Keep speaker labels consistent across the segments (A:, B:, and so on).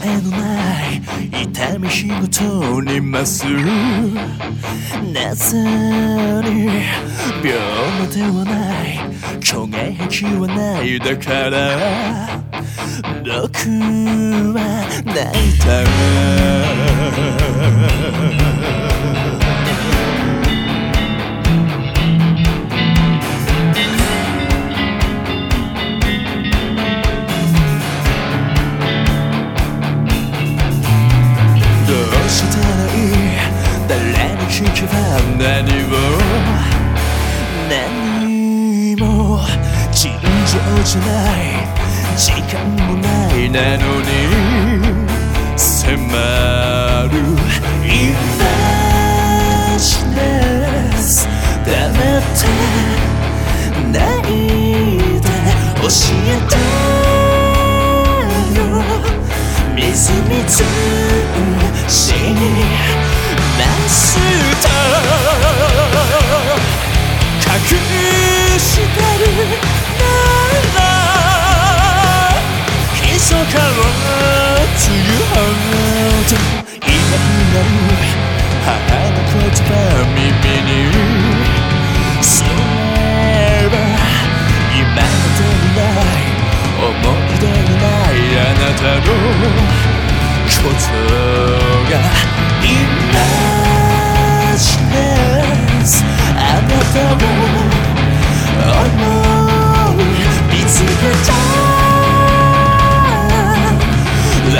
A: 金のない痛み仕事にます。夏に病魔ではない。虚外癖はない。だから毒は泣いたじゃない時間もないなのに迫る黙って泣いて教えてよ。みずみず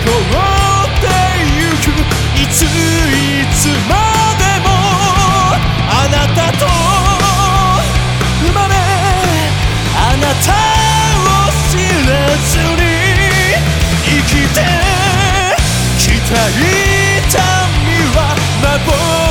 A: ってゆくいついつまでもあなたと生まれあなたを知らずに生きてきた痛みは幻